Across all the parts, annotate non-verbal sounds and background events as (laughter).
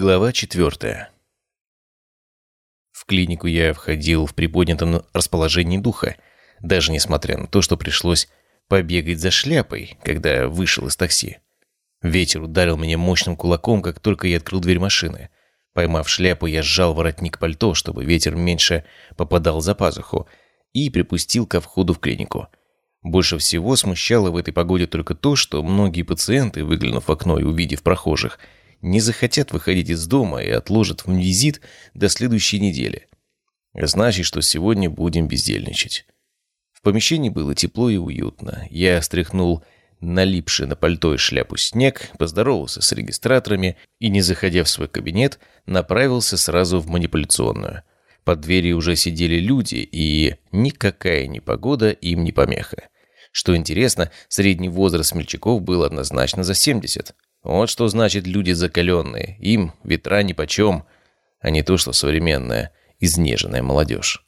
Глава четвертая. В клинику я входил в приподнятом расположении духа, даже несмотря на то, что пришлось побегать за шляпой, когда вышел из такси. Ветер ударил меня мощным кулаком, как только я открыл дверь машины. Поймав шляпу, я сжал воротник пальто, чтобы ветер меньше попадал за пазуху, и припустил ко входу в клинику. Больше всего смущало в этой погоде только то, что многие пациенты, выглянув в окно и увидев прохожих, не захотят выходить из дома и отложат визит до следующей недели. Значит, что сегодня будем бездельничать. В помещении было тепло и уютно. Я стряхнул налипший на пальто и шляпу снег, поздоровался с регистраторами и, не заходя в свой кабинет, направился сразу в манипуляционную. Под дверью уже сидели люди, и никакая непогода им не помеха. Что интересно, средний возраст смельчаков был однозначно за 70. Вот что значит люди закаленные. Им ветра нипочем, а не то, что современная, изнеженная молодежь.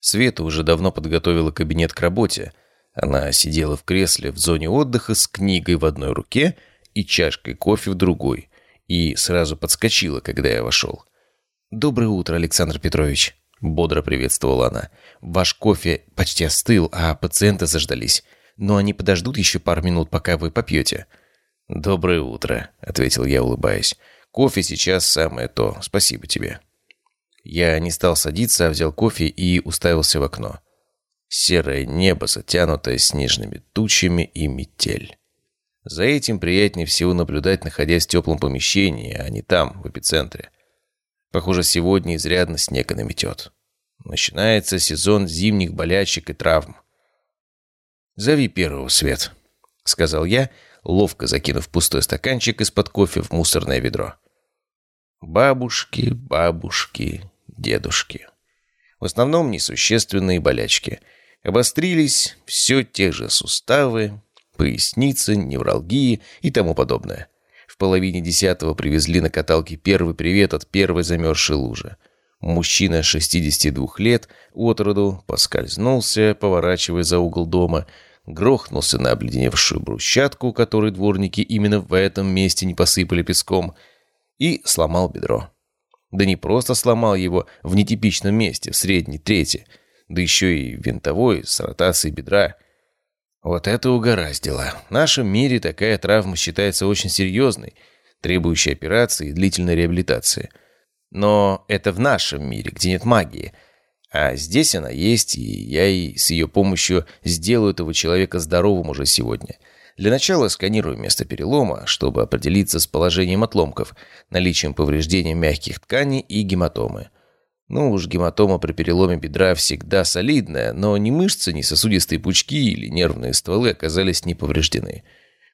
Света уже давно подготовила кабинет к работе. Она сидела в кресле в зоне отдыха с книгой в одной руке и чашкой кофе в другой. И сразу подскочила, когда я вошел. «Доброе утро, Александр Петрович», — бодро приветствовала она. «Ваш кофе почти остыл, а пациенты заждались. Но они подождут еще пару минут, пока вы попьете». «Доброе утро», — ответил я, улыбаясь. «Кофе сейчас самое то. Спасибо тебе». Я не стал садиться, а взял кофе и уставился в окно. Серое небо, затянутое снежными тучами и метель. За этим приятнее всего наблюдать, находясь в теплом помещении, а не там, в эпицентре. Похоже, сегодня изрядно снега наметет. Начинается сезон зимних болячек и травм. «Зови первого, Свет», — сказал я, — ловко закинув пустой стаканчик из-под кофе в мусорное ведро. Бабушки, бабушки, дедушки. В основном несущественные болячки. Обострились все те же суставы, поясницы, невралгии и тому подобное. В половине десятого привезли на каталке первый привет от первой замерзшей лужи. Мужчина 62 лет от роду поскользнулся, поворачивая за угол дома, грохнулся на обледеневшую брусчатку, которую дворники именно в этом месте не посыпали песком, и сломал бедро. Да не просто сломал его в нетипичном месте, в средней трети, да еще и винтовой с ротацией бедра. Вот это угораздило. В нашем мире такая травма считается очень серьезной, требующей операции и длительной реабилитации. Но это в нашем мире, где нет магии – а здесь она есть, и я и с ее помощью сделаю этого человека здоровым уже сегодня. Для начала сканирую место перелома, чтобы определиться с положением отломков, наличием повреждения мягких тканей и гематомы. Ну уж гематома при переломе бедра всегда солидная, но ни мышцы, ни сосудистые пучки или нервные стволы оказались не повреждены.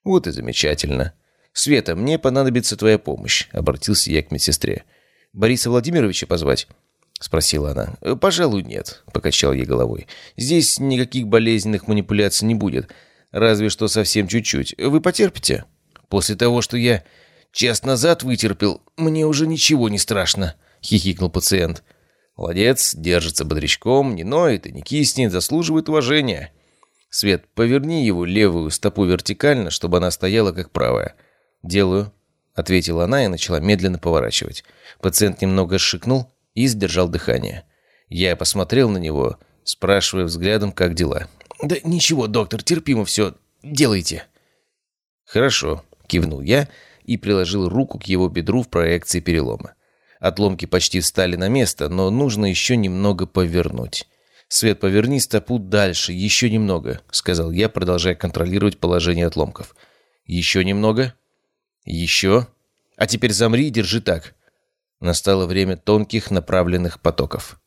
Вот и замечательно. «Света, мне понадобится твоя помощь», — обратился я к медсестре. «Бориса Владимировича позвать?» — спросила она. «Э, «Пожалуй, нет», — покачал я головой. «Здесь никаких болезненных манипуляций не будет. Разве что совсем чуть-чуть. Вы потерпите?» «После того, что я час назад вытерпел, мне уже ничего не страшно», — хихикнул пациент. «Молодец, держится бодрячком, не ноет и не киснет, заслуживает уважения». «Свет, поверни его левую стопу вертикально, чтобы она стояла как правая». «Делаю», — ответила она и начала медленно поворачивать. Пациент немного шикнул, и сдержал дыхание. Я посмотрел на него, спрашивая взглядом, как дела. «Да ничего, доктор, терпимо все. Делайте». «Хорошо», — кивнул я и приложил руку к его бедру в проекции перелома. Отломки почти встали на место, но нужно еще немного повернуть. «Свет, поверни стопу дальше, еще немного», — сказал я, продолжая контролировать положение отломков. «Еще немного?» «Еще?» «А теперь замри и держи так. Настало время тонких направленных потоков.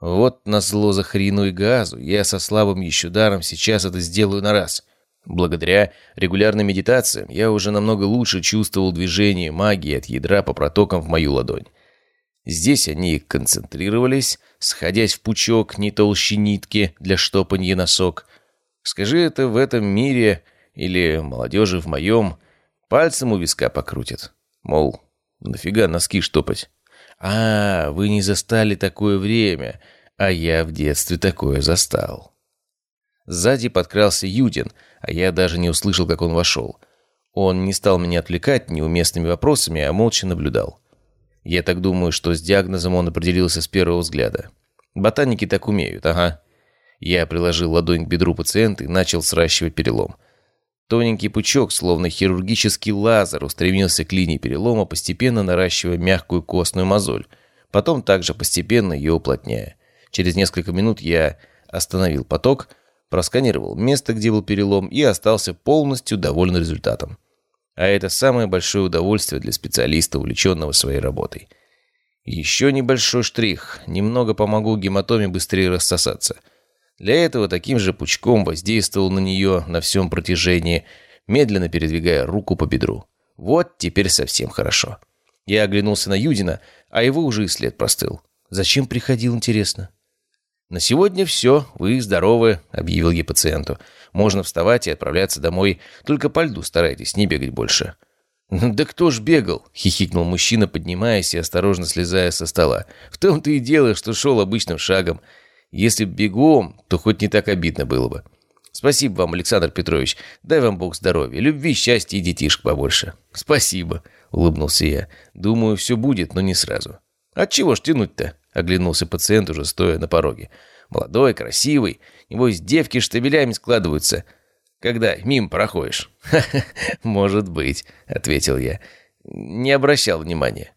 Вот на зло за хрину и газу, я со слабым еще даром сейчас это сделаю на раз. Благодаря регулярным медитациям я уже намного лучше чувствовал движение магии от ядра по протокам в мою ладонь. Здесь они концентрировались, сходясь в пучок не толще нитки для штопанья носок. Скажи это в этом мире или молодежи в моем, пальцем у виска покрутят. Мол, Нафига носки штопать? А, вы не застали такое время, а я в детстве такое застал. Сзади подкрался Юдин, а я даже не услышал, как он вошел. Он не стал меня отвлекать неуместными вопросами, а молча наблюдал. Я так думаю, что с диагнозом он определился с первого взгляда. Ботаники так умеют, ага. Я приложил ладонь к бедру пациента и начал сращивать перелом. Тоненький пучок, словно хирургический лазер, устремился к линии перелома, постепенно наращивая мягкую костную мозоль. Потом также постепенно ее уплотняя. Через несколько минут я остановил поток, просканировал место, где был перелом, и остался полностью доволен результатом. А это самое большое удовольствие для специалиста, увлеченного своей работой. Еще небольшой штрих. Немного помогу гематоме быстрее рассосаться. Для этого таким же пучком воздействовал на нее на всем протяжении, медленно передвигая руку по бедру. Вот теперь совсем хорошо. Я оглянулся на Юдина, а его уже и след простыл. Зачем приходил, интересно? «На сегодня все, вы здоровы», — объявил я пациенту. «Можно вставать и отправляться домой, только по льду старайтесь, не бегать больше». «Да кто ж бегал?» — хихикнул мужчина, поднимаясь и осторожно слезая со стола. «В том-то и дело, что шел обычным шагом. Если б бегом, то хоть не так обидно было бы. Спасибо вам, Александр Петрович. Дай вам Бог здоровья, любви, счастья и детишек побольше». «Спасибо», — улыбнулся я. «Думаю, все будет, но не сразу». «От чего ж тянуть-то?» — оглянулся пациент, уже стоя на пороге. «Молодой, красивый. Небось, девки штабелями складываются, когда мимо проходишь». (laughs) может быть», — ответил я. Не обращал внимания.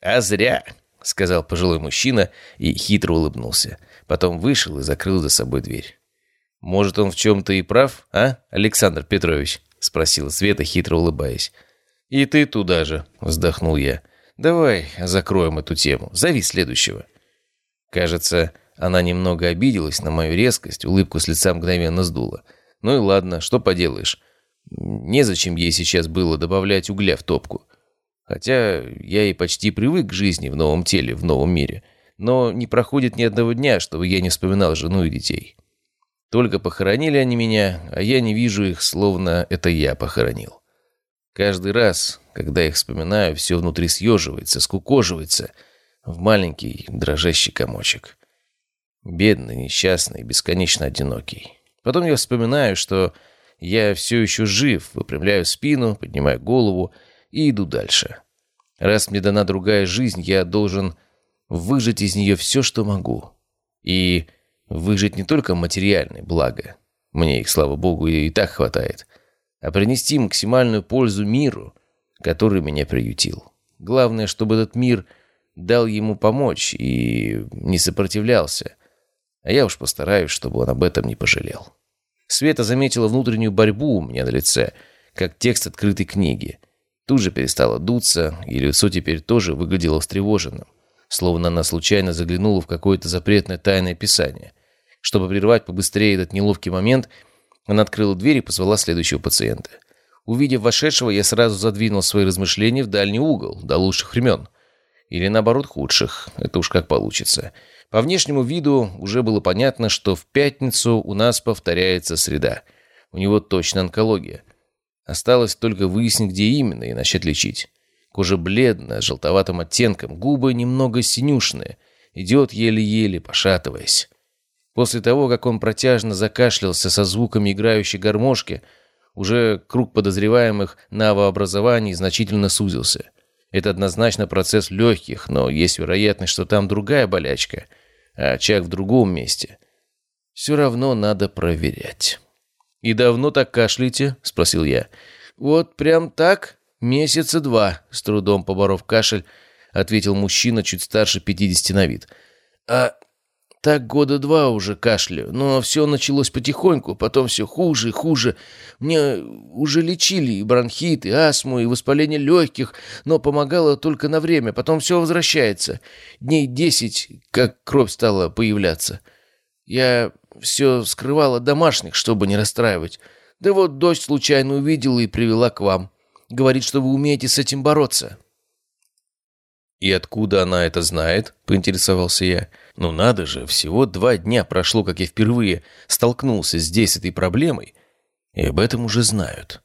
«А зря», — сказал пожилой мужчина и хитро улыбнулся. Потом вышел и закрыл за собой дверь. «Может, он в чем-то и прав, а, Александр Петрович?» — спросила Света, хитро улыбаясь. «И ты туда же», — вздохнул я. «Давай закроем эту тему. Зови следующего». Кажется, она немного обиделась на мою резкость, улыбку с лица мгновенно сдула. Ну и ладно, что поделаешь. Незачем ей сейчас было добавлять угля в топку. Хотя я и почти привык к жизни в новом теле, в новом мире. Но не проходит ни одного дня, чтобы я не вспоминал жену и детей. Только похоронили они меня, а я не вижу их, словно это я похоронил. Каждый раз, когда их вспоминаю, все внутри съеживается, скукоживается в маленький дрожащий комочек. Бедный, несчастный, бесконечно одинокий. Потом я вспоминаю, что я все еще жив, выпрямляю спину, поднимаю голову и иду дальше. Раз мне дана другая жизнь, я должен выжать из нее все, что могу. И выжить не только материальное благо, мне их, слава богу, и так хватает, а принести максимальную пользу миру — который меня приютил. Главное, чтобы этот мир дал ему помочь и не сопротивлялся. А я уж постараюсь, чтобы он об этом не пожалел. Света заметила внутреннюю борьбу у меня на лице, как текст открытой книги. Тут же перестала дуться, и лицо теперь тоже выглядело встревоженным, словно она случайно заглянула в какое-то запретное тайное писание. Чтобы прервать побыстрее этот неловкий момент, она открыла дверь и позвала следующего пациента – Увидев вошедшего, я сразу задвинул свои размышления в дальний угол, до лучших времен. Или наоборот худших, это уж как получится. По внешнему виду уже было понятно, что в пятницу у нас повторяется среда. У него точно онкология. Осталось только выяснить, где именно, и начать лечить. Кожа бледная, с желтоватым оттенком, губы немного синюшные. Идет еле-еле, пошатываясь. После того, как он протяжно закашлялся со звуками играющей гармошки, уже круг подозреваемых новообразований значительно сузился. Это однозначно процесс легких, но есть вероятность, что там другая болячка, а очаг в другом месте. Все равно надо проверять. «И давно так кашляете?» – спросил я. «Вот прям так? Месяца два», – с трудом поборов кашель, ответил мужчина чуть старше 50 на вид. «А так года два уже кашляю, но все началось потихоньку, потом все хуже и хуже. Мне уже лечили и бронхит, и астму, и воспаление легких, но помогало только на время, потом все возвращается. Дней десять, как кровь стала появляться. Я все скрывал от домашних, чтобы не расстраивать. Да вот дочь случайно увидела и привела к вам. Говорит, что вы умеете с этим бороться». «И откуда она это знает?» — поинтересовался я. «Ну надо же, всего два дня прошло, как я впервые столкнулся здесь с этой проблемой, и об этом уже знают».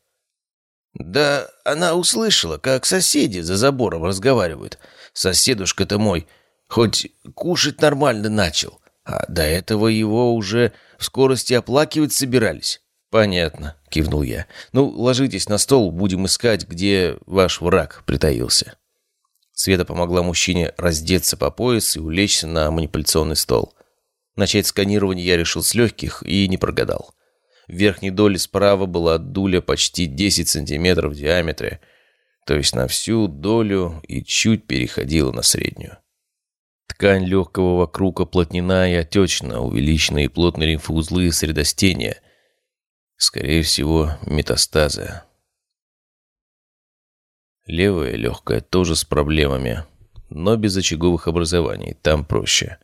«Да она услышала, как соседи за забором разговаривают. Соседушка-то мой хоть кушать нормально начал, а до этого его уже в скорости оплакивать собирались». «Понятно», — кивнул я. «Ну, ложитесь на стол, будем искать, где ваш враг притаился». Света помогла мужчине раздеться по пояс и улечься на манипуляционный стол. Начать сканирование я решил с легких и не прогадал. В верхней доле справа была дуля почти 10 сантиметров в диаметре, то есть на всю долю и чуть переходила на среднюю. Ткань легкого вокруг оплотнена и отечна, увеличены и плотные лимфоузлы средостения. Скорее всего, метастазы. Левая легкая тоже с проблемами, но без очаговых образований, там проще.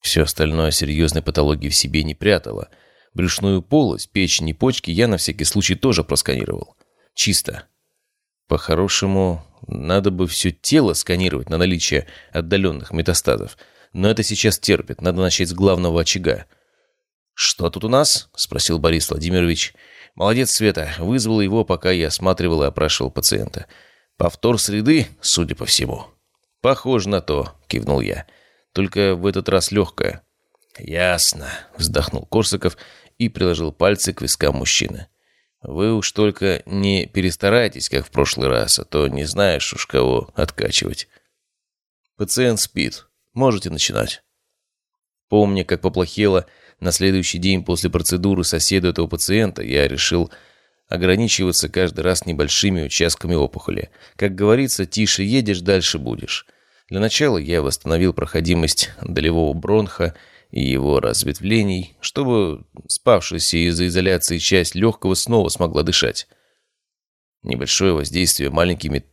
Все остальное серьезной патологии в себе не прятало – Брюшную полость, печень и почки я на всякий случай тоже просканировал. Чисто. По-хорошему, надо бы все тело сканировать на наличие отдаленных метастазов. Но это сейчас терпит, надо начать с главного очага. «Что тут у нас?» – спросил Борис Владимирович. «Молодец, Света. Вызвал его, пока я осматривал и опрашивал пациента. Повтор среды, судя по всему». «Похоже на то», – кивнул я. «Только в этот раз легкое». «Ясно», – вздохнул Корсаков и приложил пальцы к вискам мужчины. «Вы уж только не перестарайтесь, как в прошлый раз, а то не знаешь уж кого откачивать». «Пациент спит. Можете начинать». Помня, как поплохело на следующий день после процедуры соседу этого пациента, я решил ограничиваться каждый раз небольшими участками опухоли. Как говорится, тише едешь, дальше будешь. Для начала я восстановил проходимость долевого бронха и его разветвлений, чтобы спавшаяся из-за изоляции часть легкого снова смогла дышать. Небольшое воздействие маленькими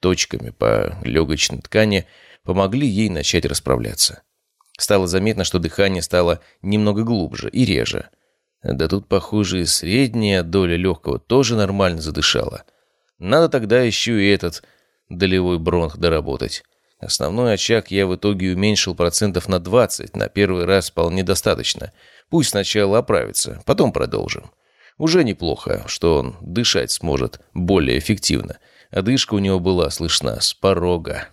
точками по легочной ткани помогли ей начать расправляться. Стало заметно, что дыхание стало немного глубже и реже. Да тут, похоже, и средняя доля легкого тоже нормально задышала. Надо тогда еще и этот долевой бронх доработать. Основной очаг я в итоге уменьшил процентов на 20, на первый раз вполне достаточно. Пусть сначала оправится, потом продолжим. Уже неплохо, что он дышать сможет более эффективно. Одышка у него была слышна с порога.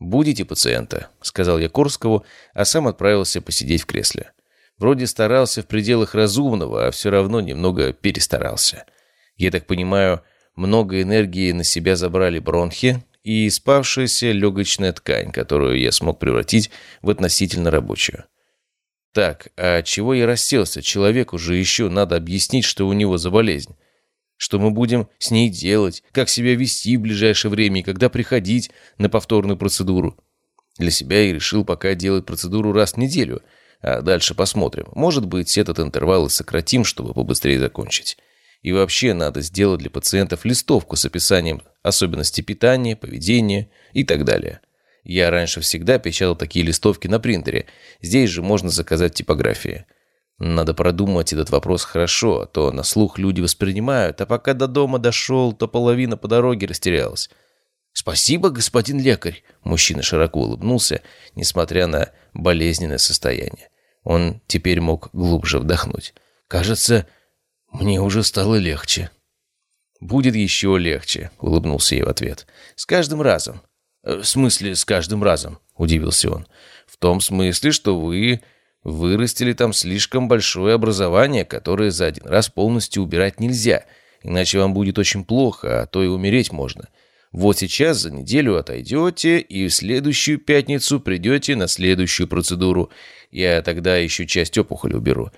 «Будете пациента?» — сказал я Корскову, а сам отправился посидеть в кресле. Вроде старался в пределах разумного, а все равно немного перестарался. Я так понимаю, много энергии на себя забрали бронхи, и спавшаяся легочная ткань, которую я смог превратить в относительно рабочую. Так, а чего я расселся? Человеку же еще надо объяснить, что у него за болезнь. Что мы будем с ней делать, как себя вести в ближайшее время и когда приходить на повторную процедуру. Для себя я решил пока делать процедуру раз в неделю, а дальше посмотрим. Может быть, этот интервал и сократим, чтобы побыстрее закончить. И вообще надо сделать для пациентов листовку с описанием особенностей питания, поведения и так далее. Я раньше всегда печатал такие листовки на принтере. Здесь же можно заказать типографии. Надо продумать этот вопрос хорошо, а то на слух люди воспринимают, а пока до дома дошел, то половина по дороге растерялась. «Спасибо, господин лекарь!» Мужчина широко улыбнулся, несмотря на болезненное состояние. Он теперь мог глубже вдохнуть. «Кажется, мне уже стало легче». «Будет еще легче», — улыбнулся я в ответ. «С каждым разом». «Э, «В смысле, с каждым разом?» — удивился он. «В том смысле, что вы вырастили там слишком большое образование, которое за один раз полностью убирать нельзя, иначе вам будет очень плохо, а то и умереть можно. Вот сейчас за неделю отойдете, и в следующую пятницу придете на следующую процедуру. Я тогда еще часть опухоли уберу».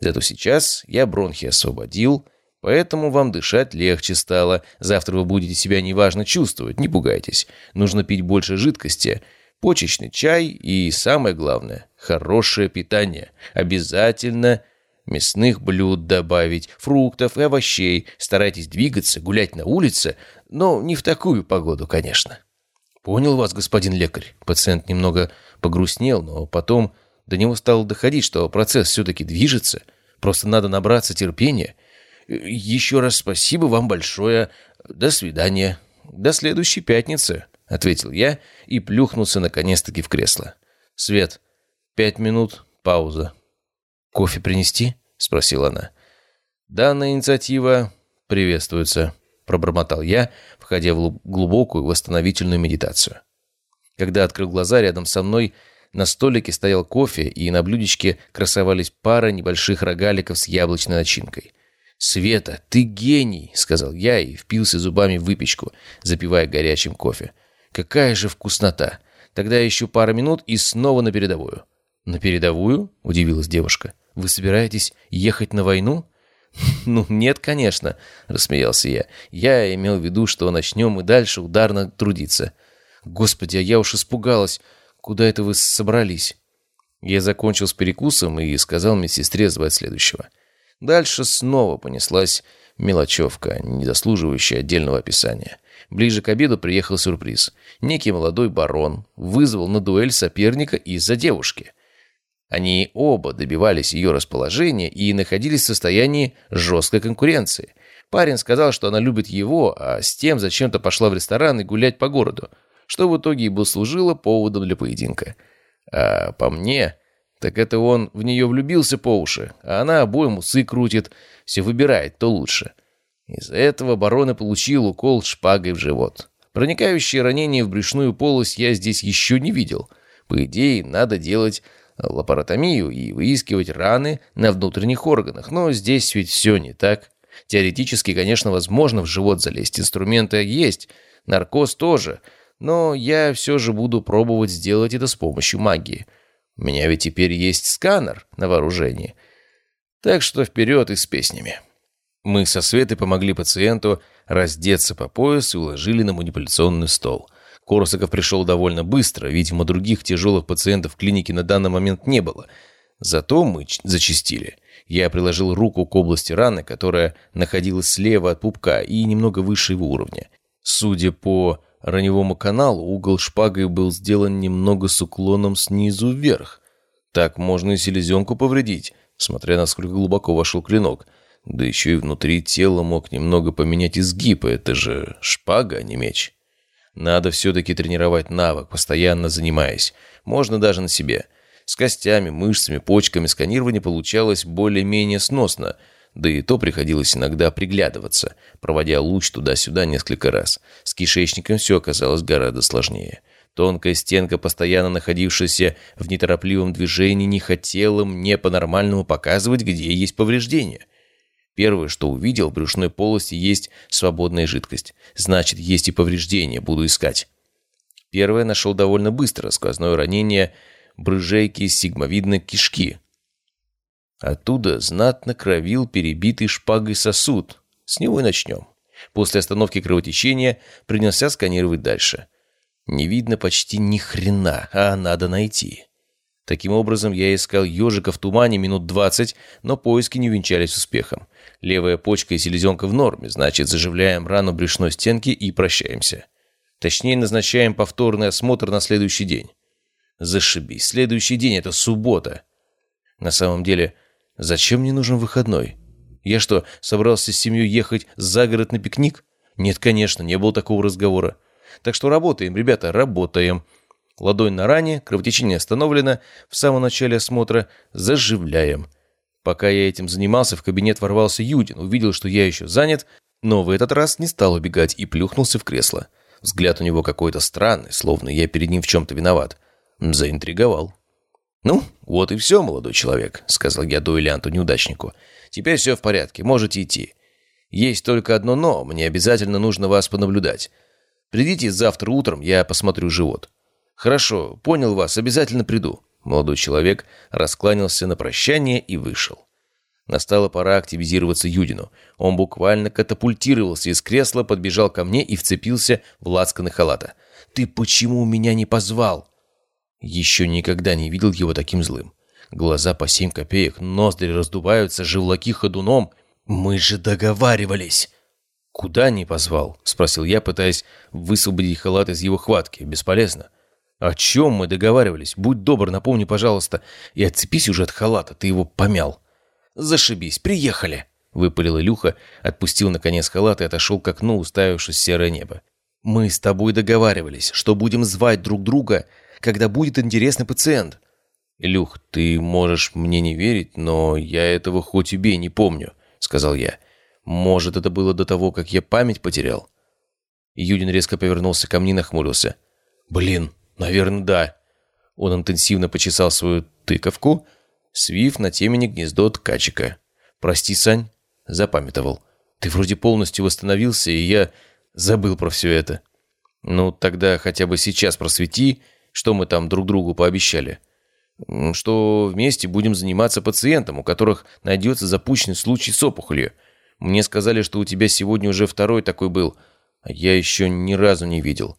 Зато сейчас я бронхи освободил, поэтому вам дышать легче стало. Завтра вы будете себя неважно чувствовать, не пугайтесь. Нужно пить больше жидкости, почечный чай и, самое главное, хорошее питание. Обязательно мясных блюд добавить, фруктов и овощей. Старайтесь двигаться, гулять на улице, но не в такую погоду, конечно. «Понял вас, господин лекарь». Пациент немного погрустнел, но потом до него стало доходить, что процесс все-таки движется. Просто надо набраться терпения. Еще раз спасибо вам большое. До свидания. До следующей пятницы, ответил я и плюхнулся наконец-таки в кресло. Свет, пять минут, пауза. Кофе принести? спросила она. Данная инициатива приветствуется, пробормотал я, входя в глубокую восстановительную медитацию. Когда открыл глаза, рядом со мной на столике стоял кофе, и на блюдечке красовались пара небольших рогаликов с яблочной начинкой. «Света, ты гений!» — сказал я и впился зубами в выпечку, запивая горячим кофе. Какая же вкуснота! Тогда еще пара минут и снова на передовую». «На передовую?» – удивилась девушка. «Вы собираетесь ехать на войну?» (laughs) «Ну, нет, конечно», – рассмеялся я. «Я имел в виду, что начнем и дальше ударно трудиться». «Господи, а я уж испугалась. Куда это вы собрались?» Я закончил с перекусом и сказал медсестре звать следующего. Дальше снова понеслась мелочевка, не заслуживающая отдельного описания. Ближе к обеду приехал сюрприз. Некий молодой барон вызвал на дуэль соперника из-за девушки. Они оба добивались ее расположения и находились в состоянии жесткой конкуренции. Парень сказал, что она любит его, а с тем зачем-то пошла в ресторан и гулять по городу, что в итоге и послужило поводом для поединка. А по мне, так это он в нее влюбился по уши, а она обоим усы крутит, все выбирает, то лучше. Из-за этого барон и получил укол шпагой в живот. Проникающее ранение в брюшную полость я здесь еще не видел. По идее, надо делать лапаротомию и выискивать раны на внутренних органах, но здесь ведь все не так. Теоретически, конечно, возможно в живот залезть, инструменты есть, наркоз тоже, но я все же буду пробовать сделать это с помощью магии. У меня ведь теперь есть сканер на вооружении. Так что вперед и с песнями. Мы со Светой помогли пациенту раздеться по пояс и уложили на манипуляционный стол. Корсаков пришел довольно быстро, видимо, других тяжелых пациентов в клинике на данный момент не было. Зато мы зачистили. Я приложил руку к области раны, которая находилась слева от пупка и немного выше его уровня. Судя по раневому каналу, угол шпагой был сделан немного с уклоном снизу вверх. Так можно и селезенку повредить, смотря насколько глубоко вошел клинок – да еще и внутри тела мог немного поменять изгиб, это же шпага, а не меч. Надо все-таки тренировать навык, постоянно занимаясь. Можно даже на себе. С костями, мышцами, почками сканирование получалось более-менее сносно, да и то приходилось иногда приглядываться, проводя луч туда-сюда несколько раз. С кишечником все оказалось гораздо сложнее. Тонкая стенка, постоянно находившаяся в неторопливом движении, не хотела мне по-нормальному показывать, где есть повреждения. Первое, что увидел, в брюшной полости есть свободная жидкость. Значит, есть и повреждения, буду искать. Первое нашел довольно быстро, сквозное ранение брыжейки сигмовидной кишки. Оттуда знатно кровил перебитый шпагой сосуд. С него и начнем. После остановки кровотечения принялся сканировать дальше. Не видно почти ни хрена, а надо найти. Таким образом, я искал ежика в тумане минут двадцать, но поиски не увенчались успехом. Левая почка и селезенка в норме, значит, заживляем рану брюшной стенки и прощаемся. Точнее, назначаем повторный осмотр на следующий день. Зашибись, следующий день — это суббота. На самом деле, зачем мне нужен выходной? Я что, собрался с семьей ехать за город на пикник? Нет, конечно, не было такого разговора. Так что работаем, ребята, работаем. Ладонь на ране, кровотечение остановлено. В самом начале осмотра заживляем. Пока я этим занимался, в кабинет ворвался Юдин, увидел, что я еще занят, но в этот раз не стал убегать и плюхнулся в кресло. Взгляд у него какой-то странный, словно я перед ним в чем-то виноват. Заинтриговал. «Ну, вот и все, молодой человек», — сказал я дуэлянту-неудачнику. «Теперь все в порядке, можете идти. Есть только одно «но», мне обязательно нужно вас понаблюдать. Придите завтра утром, я посмотрю живот». «Хорошо, понял вас, обязательно приду». Молодой человек раскланялся на прощание и вышел. Настала пора активизироваться Юдину. Он буквально катапультировался из кресла, подбежал ко мне и вцепился в лацканы халата. «Ты почему меня не позвал?» Еще никогда не видел его таким злым. Глаза по семь копеек, ноздри раздуваются, живлаки ходуном. «Мы же договаривались!» «Куда не позвал?» — спросил я, пытаясь высвободить халат из его хватки. «Бесполезно». «О чем мы договаривались? Будь добр, напомни, пожалуйста. И отцепись уже от халата, ты его помял». «Зашибись, приехали!» — выпалил Илюха, отпустил наконец халат и отошел к окну, уставившись в серое небо. «Мы с тобой договаривались, что будем звать друг друга, когда будет интересный пациент». «Илюх, ты можешь мне не верить, но я этого хоть убей не помню», — сказал я. «Может, это было до того, как я память потерял?» Юдин резко повернулся ко мне и нахмурился. «Блин, «Наверное, да». Он интенсивно почесал свою тыковку, свив на темени гнездо ткачика. «Прости, Сань», — запамятовал. «Ты вроде полностью восстановился, и я забыл про все это». Ну, тогда хотя бы сейчас просвети, что мы там друг другу пообещали. Что вместе будем заниматься пациентом, у которых найдется запущенный случай с опухолью. Мне сказали, что у тебя сегодня уже второй такой был, а я еще ни разу не видел.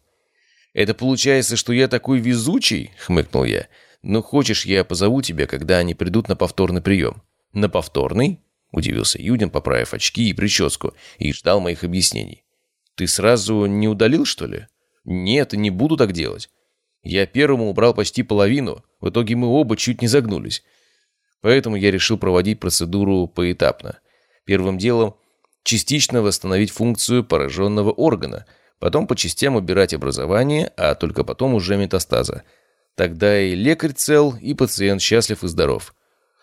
«Это получается, что я такой везучий?» — хмыкнул я. «Ну, хочешь, я позову тебя, когда они придут на повторный прием?» «На повторный?» — удивился Юдин, поправив очки и прическу, и ждал моих объяснений. «Ты сразу не удалил, что ли?» «Нет, не буду так делать. Я первому убрал почти половину, в итоге мы оба чуть не загнулись. Поэтому я решил проводить процедуру поэтапно. Первым делом частично восстановить функцию пораженного органа, потом по частям убирать образование, а только потом уже метастаза. Тогда и лекарь цел, и пациент счастлив и здоров.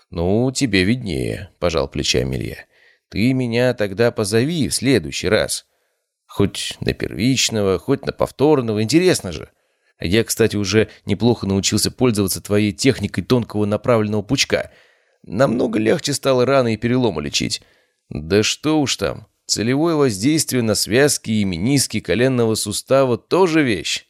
«Ну, тебе виднее», — пожал плечами Илья. «Ты меня тогда позови в следующий раз. Хоть на первичного, хоть на повторного, интересно же. Я, кстати, уже неплохо научился пользоваться твоей техникой тонкого направленного пучка. Намного легче стало раны и переломы лечить. Да что уж там, целевое воздействие на связки и мениски коленного сустава тоже вещь.